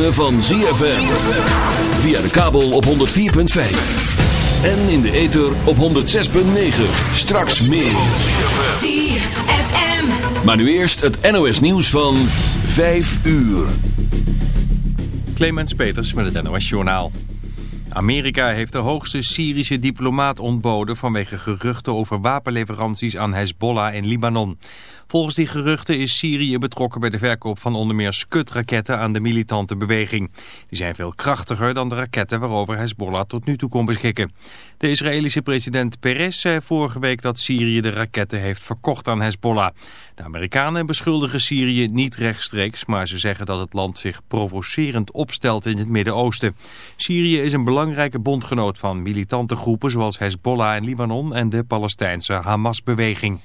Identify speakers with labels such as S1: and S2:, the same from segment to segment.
S1: ritme van ZFM. Via de kabel op 104.5. En in de ether op 106.9. Straks meer.
S2: ZFM.
S1: Maar nu eerst het NOS nieuws van 5 uur.
S3: Clemens Peters met het NOS Journaal. Amerika heeft de hoogste Syrische diplomaat ontboden vanwege geruchten over wapenleveranties aan Hezbollah in Libanon. Volgens die geruchten is Syrië betrokken bij de verkoop van onder meer Scud-raketten aan de militante beweging. Die zijn veel krachtiger dan de raketten waarover Hezbollah tot nu toe kon beschikken. De Israëlische president Peres zei vorige week dat Syrië de raketten heeft verkocht aan Hezbollah. De Amerikanen beschuldigen Syrië niet rechtstreeks, maar ze zeggen dat het land zich provocerend opstelt in het Midden-Oosten. Syrië is een belangrijke bondgenoot van militante groepen zoals Hezbollah in Libanon en de Palestijnse Hamas-beweging.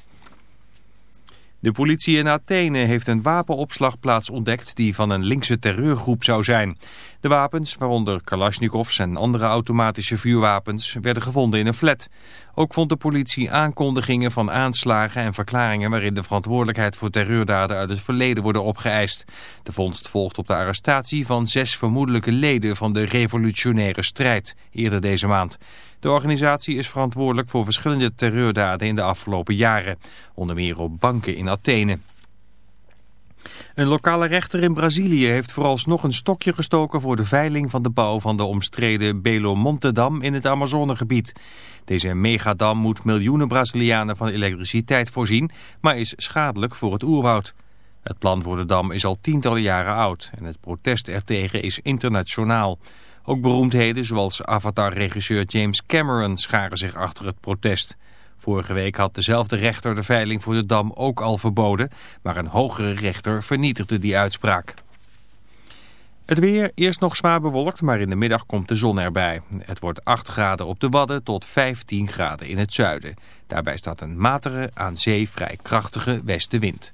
S3: De politie in Athene heeft een wapenopslagplaats ontdekt die van een linkse terreurgroep zou zijn. De wapens, waaronder Kalashnikovs en andere automatische vuurwapens, werden gevonden in een flat. Ook vond de politie aankondigingen van aanslagen en verklaringen waarin de verantwoordelijkheid voor terreurdaden uit het verleden worden opgeëist. De vondst volgt op de arrestatie van zes vermoedelijke leden van de revolutionaire strijd eerder deze maand. De organisatie is verantwoordelijk voor verschillende terreurdaden in de afgelopen jaren, onder meer op banken in Athene. Een lokale rechter in Brazilië heeft vooralsnog een stokje gestoken voor de veiling van de bouw van de omstreden Belo Monte-dam in het Amazonegebied. Deze megadam moet miljoenen Brazilianen van elektriciteit voorzien, maar is schadelijk voor het oerwoud. Het plan voor de dam is al tientallen jaren oud en het protest ertegen is internationaal. Ook beroemdheden zoals Avatar-regisseur James Cameron scharen zich achter het protest. Vorige week had dezelfde rechter de veiling voor de dam ook al verboden, maar een hogere rechter vernietigde die uitspraak. Het weer, eerst nog zwaar bewolkt, maar in de middag komt de zon erbij. Het wordt 8 graden op de Wadden tot 15 graden in het zuiden. Daarbij staat een matige, aan zee vrij krachtige westenwind.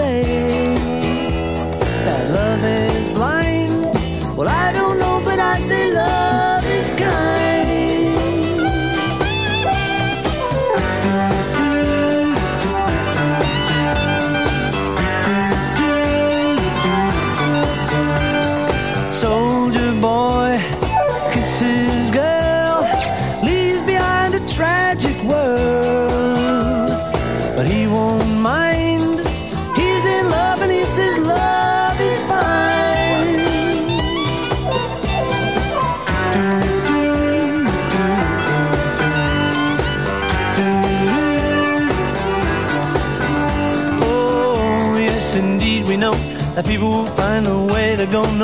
S4: say. it don't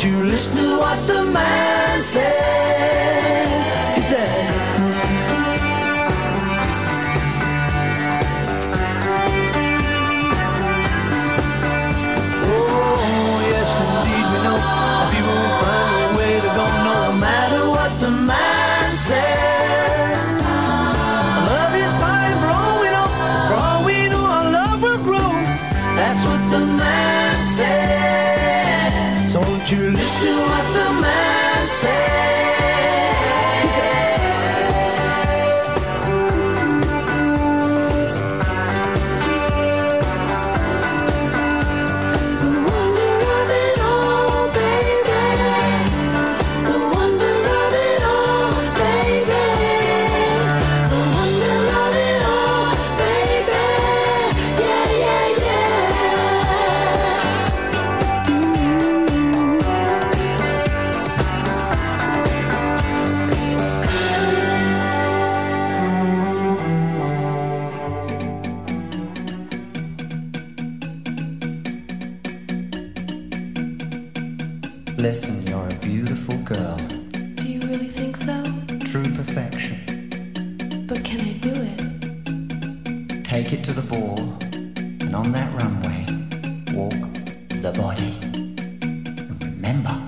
S4: You listen to what the
S5: wall, and on that runway, walk the body. Remember.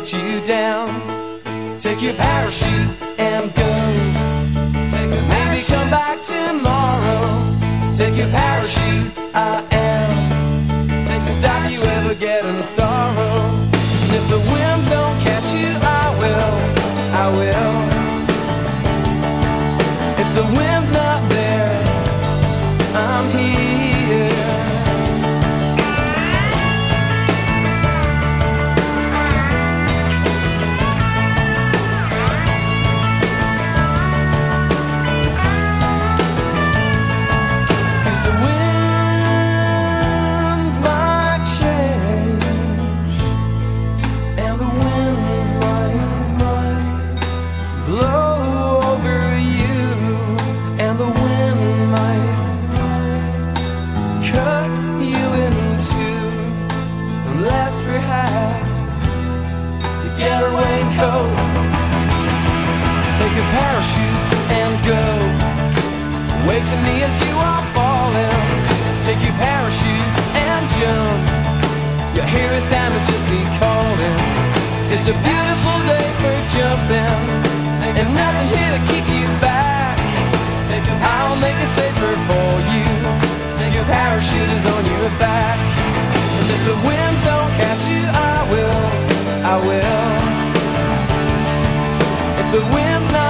S6: Let you down. Take your parachute and go. Take a Maybe come back tomorrow. Take your parachute. I am Take to stop you ever getting sorrow. And if the winds don't Wave to me as you are falling. Take your parachute and jump. Your hero Sam is just be calling. It's a beautiful day for jumping. There's nothing here to keep you back. I'll make it safer for you. Your parachute is on your back. And if the winds don't catch you, I will. I will. If the wind's not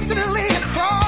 S7: beating and
S1: leaning hard.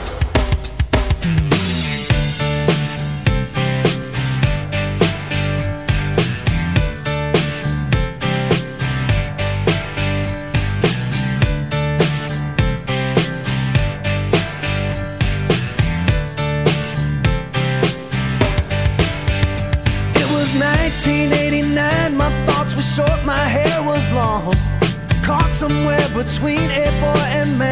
S8: between a boy and man.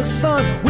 S8: the sun.